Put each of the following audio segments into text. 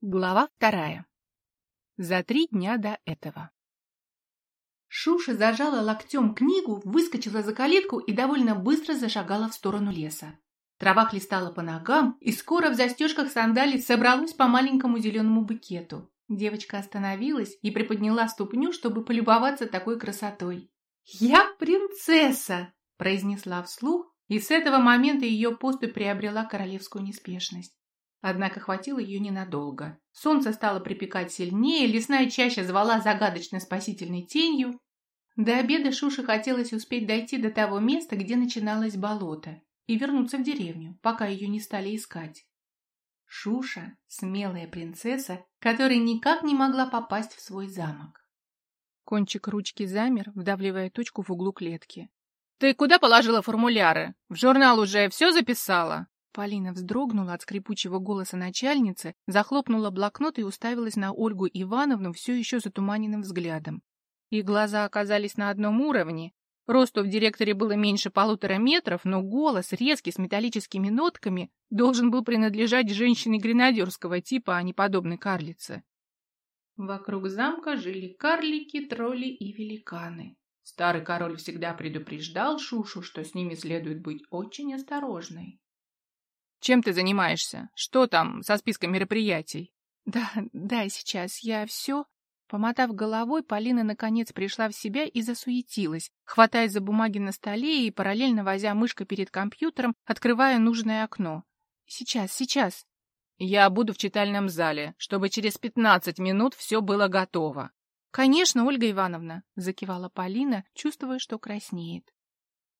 Глава вторая. За три дня до этого. Шуша зажала локтем книгу, выскочила за калитку и довольно быстро зашагала в сторону леса. Трава хлестала по ногам, и скоро в застежках сандалий собралось по маленькому зеленому букету. Девочка остановилась и приподняла ступню, чтобы полюбоваться такой красотой. «Я принцесса!» – произнесла вслух, и с этого момента ее поступь приобрела королевскую неспешность. Однако хватило ее ненадолго. Солнце стало припекать сильнее, лесная чаща звала загадочной спасительной тенью. До обеда Шуше хотелось успеть дойти до того места, где начиналось болото, и вернуться в деревню, пока ее не стали искать. Шуша – смелая принцесса, которая никак не могла попасть в свой замок. Кончик ручки замер, вдавливая точку в углу клетки. «Ты куда положила формуляры? В журнал уже все записала?» Полина вздрогнула от скрипучего голоса начальницы, захлопнула блокнот и уставилась на Ольгу Ивановну все еще затуманенным взглядом. Их глаза оказались на одном уровне. Росту в директоре было меньше полутора метров, но голос, резкий, с металлическими нотками, должен был принадлежать женщине гренадерского типа, а не подобной карлице. Вокруг замка жили карлики, тролли и великаны. Старый король всегда предупреждал Шушу, что с ними следует быть очень осторожной. Чем ты занимаешься? Что там со списком мероприятий? Да, да, сейчас я все... Помотав головой, Полина наконец пришла в себя и засуетилась, хватаясь за бумаги на столе и параллельно возя мышкой перед компьютером, открывая нужное окно. Сейчас, сейчас. Я буду в читальном зале, чтобы через пятнадцать минут все было готово. Конечно, Ольга Ивановна, закивала Полина, чувствуя, что краснеет.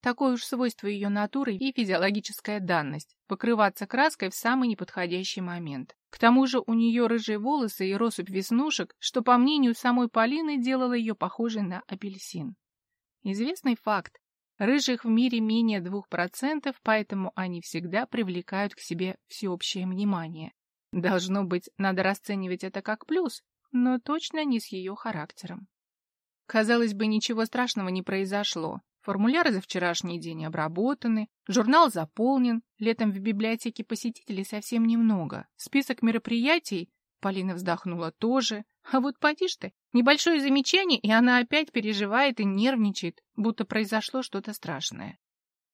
Такое уж свойство ее натуры и физиологическая данность – покрываться краской в самый неподходящий момент. К тому же у нее рыжие волосы и россыпь веснушек, что, по мнению самой Полины, делало ее похожей на апельсин. Известный факт. Рыжих в мире менее двух процентов, поэтому они всегда привлекают к себе всеобщее внимание. Должно быть, надо расценивать это как плюс, но точно не с ее характером. Казалось бы, ничего страшного не произошло. Формуляры за вчерашний день обработаны, журнал заполнен, летом в библиотеке посетителей совсем немного. Список мероприятий, Полина вздохнула тоже. А вот поди ж ты, небольшое замечание, и она опять переживает и нервничает, будто произошло что-то страшное.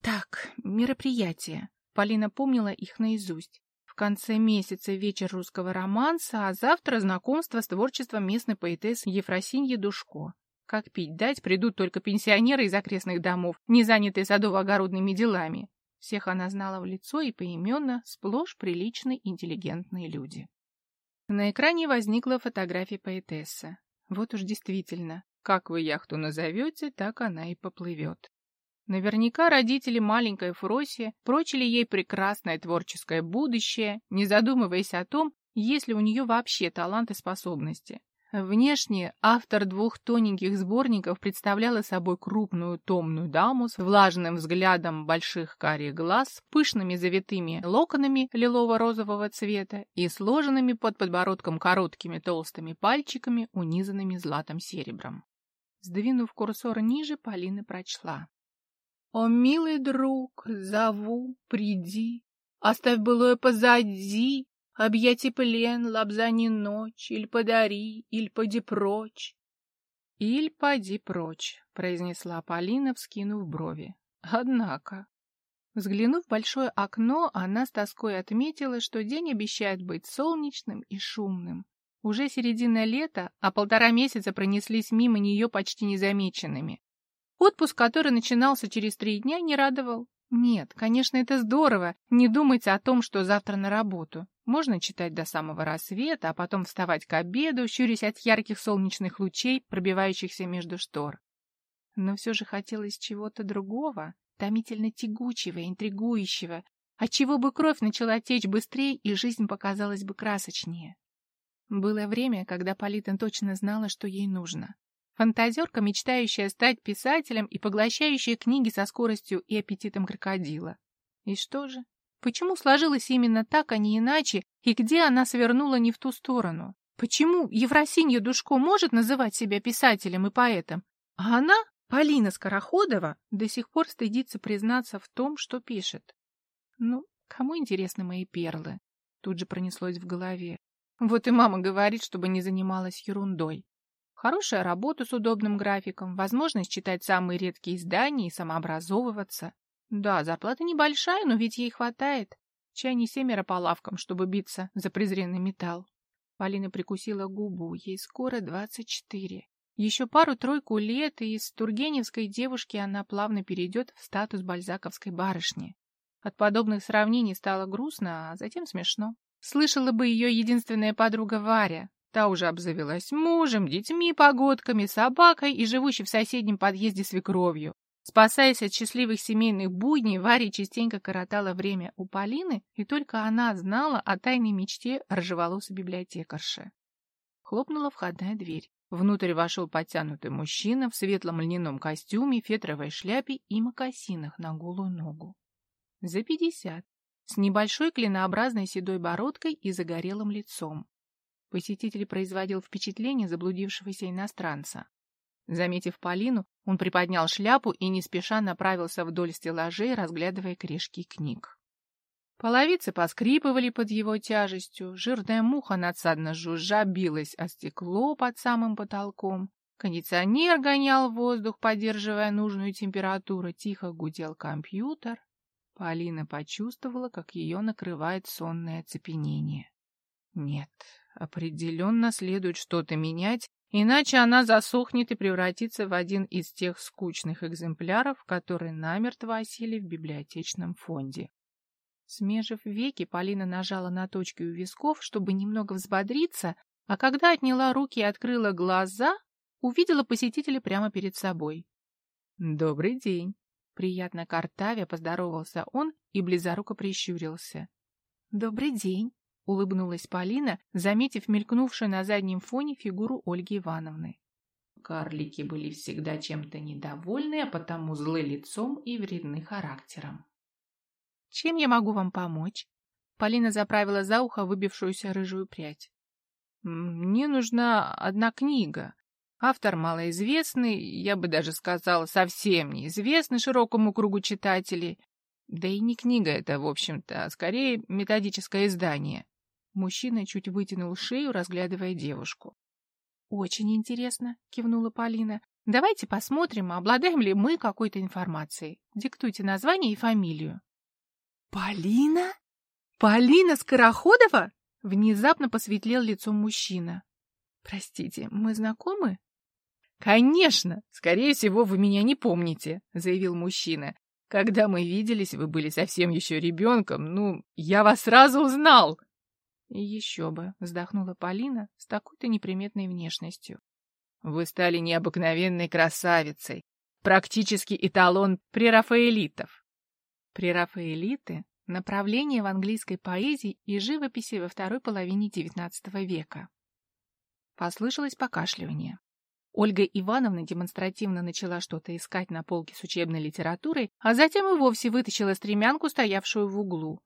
Так, мероприятия. Полина помнила их наизусть. В конце месяца вечер русского романса, а завтра знакомство с творчеством местной поэтессы Ефросиньи Душко. Как пить дать, придут только пенсионеры из окрестных домов, не занятые садово-огородными делами. Всех она знала в лицо и поименно, сплошь приличные, интеллигентные люди. На экране возникла фотография поэтессы. Вот уж действительно, как вы яхту назовете, так она и поплывет. Наверняка родители маленькой Фроси прочили ей прекрасное творческое будущее, не задумываясь о том, есть ли у нее вообще талант и способности. Внешне автор двух тоненьких сборников представляла собой крупную томную даму с влажным взглядом больших карих глаз, пышными завитыми локонами лилово-розового цвета и сложенными под подбородком короткими толстыми пальчиками, унизанными златым серебром. Сдвинув курсор ниже, Полина прочла. «О, милый друг, зову, приди, оставь былое позади, Объяти плен, лобзани ночь, Иль подари, иль поди прочь. — Иль поди прочь, — произнесла Полина, вскинув брови. Однако... Взглянув в большое окно, она с тоской отметила, что день обещает быть солнечным и шумным. Уже середина лета, а полтора месяца пронеслись мимо нее почти незамеченными. Отпуск, который начинался через три дня, не радовал. Нет, конечно, это здорово, не думать о том, что завтра на работу. Можно читать до самого рассвета, а потом вставать к обеду, щурясь от ярких солнечных лучей, пробивающихся между штор. Но все же хотелось чего-то другого, томительно тягучего, интригующего, отчего бы кровь начала течь быстрее и жизнь показалась бы красочнее. Было время, когда Полита точно знала, что ей нужно. Фантазерка, мечтающая стать писателем и поглощающая книги со скоростью и аппетитом крокодила. И что же? Почему сложилось именно так, а не иначе, и где она свернула не в ту сторону? Почему Евросинья Душко может называть себя писателем и поэтом, а она, Полина Скороходова, до сих пор стыдится признаться в том, что пишет? Ну, кому интересны мои перлы? Тут же пронеслось в голове. Вот и мама говорит, чтобы не занималась ерундой. Хорошая работа с удобным графиком, возможность читать самые редкие издания и самообразовываться. Да, зарплата небольшая, но ведь ей хватает. Чай не семеро по лавкам, чтобы биться за презренный металл. Полина прикусила губу, ей скоро двадцать четыре. Еще пару-тройку лет, и из тургеневской девушки она плавно перейдет в статус бальзаковской барышни. От подобных сравнений стало грустно, а затем смешно. Слышала бы ее единственная подруга Варя. Та уже обзавелась мужем, детьми, погодками, собакой и живущей в соседнем подъезде свекровью. Спасаясь от счастливых семейных будней, Варя частенько коротала время у Полины, и только она знала о тайной мечте рыжеволосой библиотекарши. Хлопнула входная дверь. Внутрь вошел подтянутый мужчина в светлом льняном костюме, фетровой шляпе и мокасинах на голую ногу. За пятьдесят с небольшой клинообразной седой бородкой и загорелым лицом. Посетитель производил впечатление заблудившегося иностранца. Заметив Полину, он приподнял шляпу и не спеша направился вдоль стеллажей, разглядывая корешки книг. Половицы поскрипывали под его тяжестью, жирная муха надсадно жужжа билась о стекло под самым потолком, кондиционер гонял воздух, поддерживая нужную температуру, тихо гудел компьютер, Полина почувствовала, как ее накрывает сонное оцепенение. Нет, определенно следует что-то менять, иначе она засохнет и превратится в один из тех скучных экземпляров, которые намертво осели в библиотечном фонде. Смежив веки, Полина нажала на точки у висков, чтобы немного взбодриться, а когда отняла руки и открыла глаза, увидела посетителя прямо перед собой. «Добрый день!» Приятно картавя поздоровался он и близоруко прищурился. «Добрый день!» — улыбнулась Полина, заметив мелькнувшую на заднем фоне фигуру Ольги Ивановны. Карлики были всегда чем-то недовольны, а потому злы лицом и вредны характером. «Чем я могу вам помочь?» Полина заправила за ухо выбившуюся рыжую прядь. «Мне нужна одна книга. Автор малоизвестный, я бы даже сказала, совсем неизвестный широкому кругу читателей. Да и не книга это, в общем-то, а скорее методическое издание. Мужчина чуть вытянул шею, разглядывая девушку. «Очень интересно», — кивнула Полина. «Давайте посмотрим, обладаем ли мы какой-то информацией. Диктуйте название и фамилию». «Полина? Полина Скороходова?» Внезапно посветлел лицом мужчина. «Простите, мы знакомы?» «Конечно! Скорее всего, вы меня не помните», — заявил мужчина. «Когда мы виделись, вы были совсем еще ребенком. Ну, я вас сразу узнал!» «И еще бы», — вздохнула Полина с такой-то неприметной внешностью. «Вы стали необыкновенной красавицей, практически эталон прерафаэлитов». Прерафаэлиты — направление в английской поэзии и живописи во второй половине XIX века. Послышалось покашливание. Ольга Ивановна демонстративно начала что-то искать на полке с учебной литературой, а затем и вовсе вытащила стремянку, стоявшую в углу.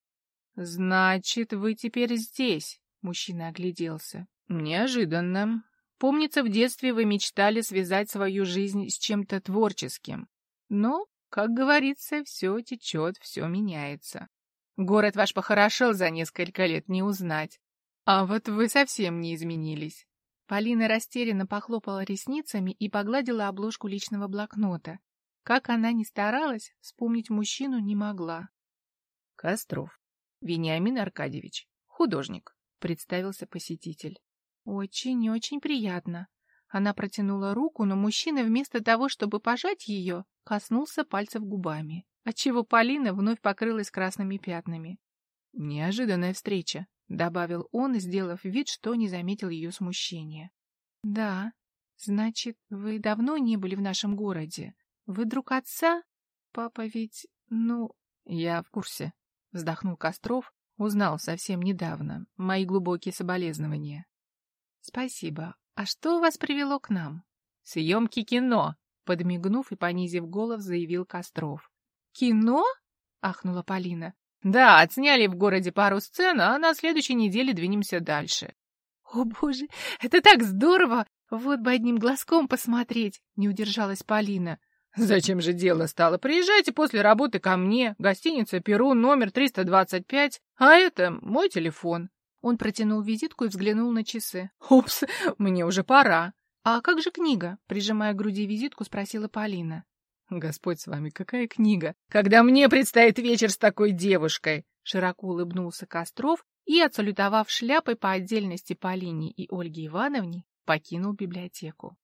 «Значит, вы теперь здесь?» — мужчина огляделся. «Неожиданно. Помнится, в детстве вы мечтали связать свою жизнь с чем-то творческим. Но, как говорится, все течет, все меняется. Город ваш похорошел за несколько лет, не узнать. А вот вы совсем не изменились. Полина растерянно похлопала ресницами и погладила обложку личного блокнота. Как она ни старалась, вспомнить мужчину не могла. Костров. Вениамин Аркадьевич. Художник. Представился посетитель. Очень-очень приятно. Она протянула руку, но мужчина вместо того, чтобы пожать ее, коснулся пальцев губами, отчего Полина вновь покрылась красными пятнами. Неожиданная встреча. — добавил он, сделав вид, что не заметил ее смущения. «Да, значит, вы давно не были в нашем городе. Вы друг отца? Папа ведь, ну...» «Я в курсе», — вздохнул Костров, узнал совсем недавно. Мои глубокие соболезнования. «Спасибо. А что вас привело к нам?» «Съемки кино», — подмигнув и понизив голос, заявил Костров. «Кино?» — ахнула Полина. Да, отсняли в городе пару сцен, а на следующей неделе двинемся дальше. О, боже, это так здорово! Вот бы одним глазком посмотреть, не удержалась Полина. Зачем же дело стало? Приезжайте после работы ко мне. Гостиница Перу, номер 325. А это мой телефон. Он протянул визитку и взглянул на часы. «Упс, мне уже пора!» «А как же книга?» — прижимая к груди визитку, спросила Полина. «Господь с вами, какая книга? Когда мне предстоит вечер с такой девушкой!» Широко улыбнулся Костров и, отсалютовав шляпой по отдельности Полине и Ольге Ивановне, покинул библиотеку.